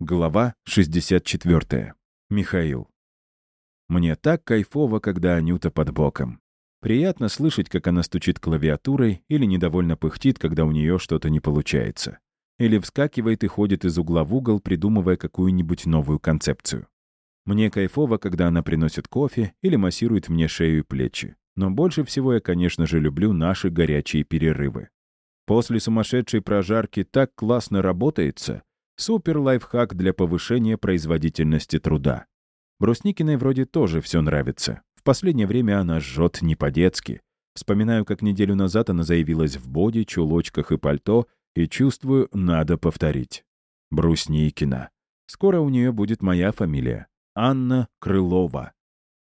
Глава 64. Михаил. Мне так кайфово, когда Анюта под боком. Приятно слышать, как она стучит клавиатурой или недовольно пыхтит, когда у нее что-то не получается. Или вскакивает и ходит из угла в угол, придумывая какую-нибудь новую концепцию. Мне кайфово, когда она приносит кофе или массирует мне шею и плечи. Но больше всего я, конечно же, люблю наши горячие перерывы. После сумасшедшей прожарки так классно работается — Супер лайфхак для повышения производительности труда. Брусникиной вроде тоже все нравится. В последнее время она жжет не по-детски. Вспоминаю, как неделю назад она заявилась в боди, чулочках и пальто, и чувствую, надо повторить. Брусникина. Скоро у нее будет моя фамилия. Анна Крылова.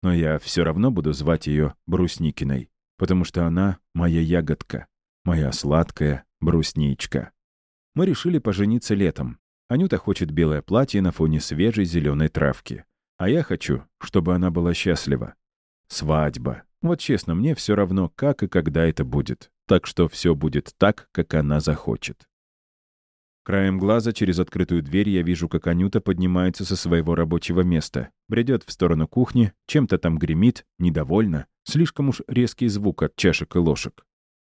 Но я все равно буду звать ее Брусникиной, потому что она моя ягодка, моя сладкая брусничка. Мы решили пожениться летом, Анюта хочет белое платье на фоне свежей зеленой травки. А я хочу, чтобы она была счастлива. Свадьба. Вот честно, мне все равно, как и когда это будет. Так что все будет так, как она захочет. Краем глаза через открытую дверь я вижу, как Анюта поднимается со своего рабочего места, бредет в сторону кухни, чем-то там гремит, недовольна, слишком уж резкий звук от чашек и ложек.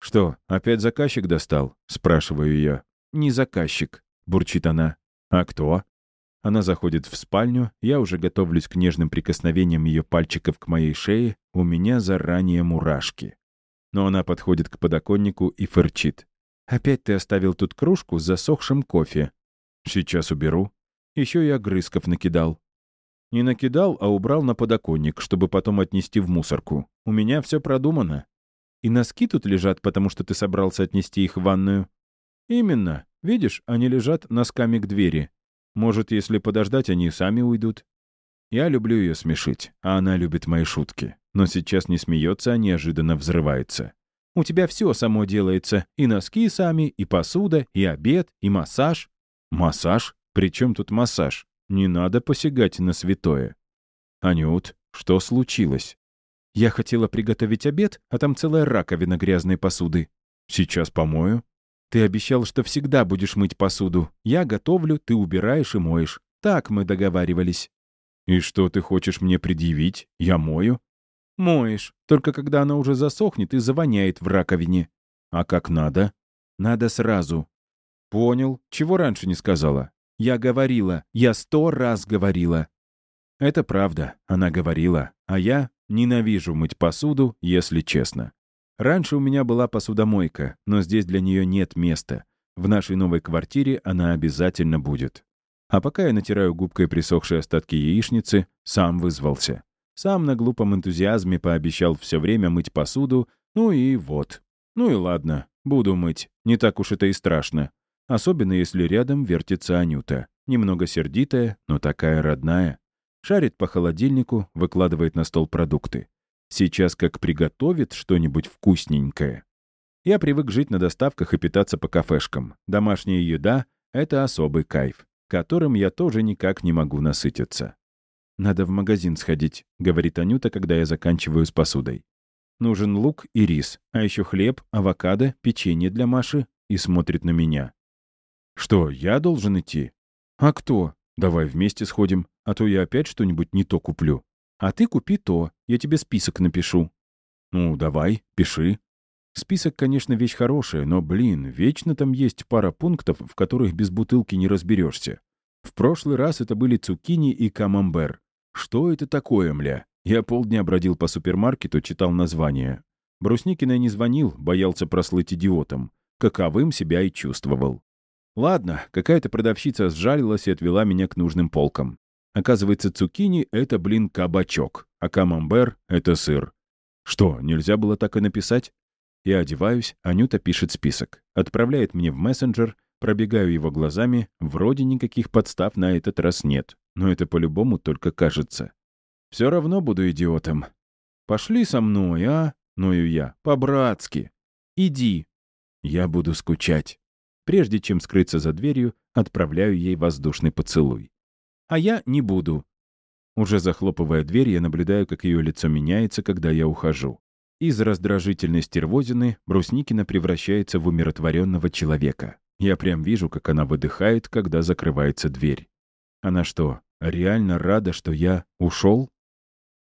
«Что, опять заказчик достал?» — спрашиваю я. «Не заказчик», — бурчит она. «А кто?» Она заходит в спальню, я уже готовлюсь к нежным прикосновениям ее пальчиков к моей шее, у меня заранее мурашки. Но она подходит к подоконнику и фырчит. «Опять ты оставил тут кружку с засохшим кофе». «Сейчас уберу». Еще и огрызков накидал. Не накидал, а убрал на подоконник, чтобы потом отнести в мусорку. У меня все продумано. И носки тут лежат, потому что ты собрался отнести их в ванную. Именно. Видишь, они лежат носками к двери. Может, если подождать, они сами уйдут. Я люблю ее смешить, а она любит мои шутки. Но сейчас не смеется, а неожиданно взрывается. У тебя все само делается. И носки сами, и посуда, и обед, и массаж. Массаж? При чем тут массаж? Не надо посягать на святое. Анют, что случилось? Я хотела приготовить обед, а там целая раковина грязной посуды. Сейчас помою. Ты обещал, что всегда будешь мыть посуду. Я готовлю, ты убираешь и моешь. Так мы договаривались». «И что ты хочешь мне предъявить? Я мою?» «Моешь, только когда она уже засохнет и завоняет в раковине». «А как надо?» «Надо сразу». «Понял. Чего раньше не сказала?» «Я говорила. Я сто раз говорила». «Это правда. Она говорила. А я ненавижу мыть посуду, если честно. Раньше у меня была посудомойка, но здесь для нее нет места. В нашей новой квартире она обязательно будет. А пока я натираю губкой присохшие остатки яичницы, сам вызвался. Сам на глупом энтузиазме пообещал все время мыть посуду, ну и вот. Ну и ладно, буду мыть, не так уж это и страшно. Особенно если рядом вертится Анюта. Немного сердитая, но такая родная. Шарит по холодильнику, выкладывает на стол продукты. Сейчас как приготовит что-нибудь вкусненькое. Я привык жить на доставках и питаться по кафешкам. Домашняя еда — это особый кайф, которым я тоже никак не могу насытиться. «Надо в магазин сходить», — говорит Анюта, когда я заканчиваю с посудой. «Нужен лук и рис, а еще хлеб, авокадо, печенье для Маши» и смотрит на меня. «Что, я должен идти?» «А кто? Давай вместе сходим, а то я опять что-нибудь не то куплю». А ты купи то, я тебе список напишу. Ну, давай, пиши. Список, конечно, вещь хорошая, но, блин, вечно там есть пара пунктов, в которых без бутылки не разберешься. В прошлый раз это были цукини и камамбер. Что это такое, мля? Я полдня бродил по супермаркету, читал названия. Брусникина не звонил, боялся прослыть идиотом. Каковым себя и чувствовал. Ладно, какая-то продавщица сжалилась и отвела меня к нужным полкам. Оказывается, цукини — это, блин, кабачок, а камамбер — это сыр. Что, нельзя было так и написать? Я одеваюсь, Анюта пишет список. Отправляет мне в мессенджер, пробегаю его глазами, вроде никаких подстав на этот раз нет. Но это по-любому только кажется. Все равно буду идиотом. Пошли со мной, а? Ною я. По-братски. Иди. Я буду скучать. Прежде чем скрыться за дверью, отправляю ей воздушный поцелуй а я не буду». Уже захлопывая дверь, я наблюдаю, как ее лицо меняется, когда я ухожу. Из раздражительной стервозины Брусникина превращается в умиротворенного человека. Я прям вижу, как она выдыхает, когда закрывается дверь. Она что, реально рада, что я ушел?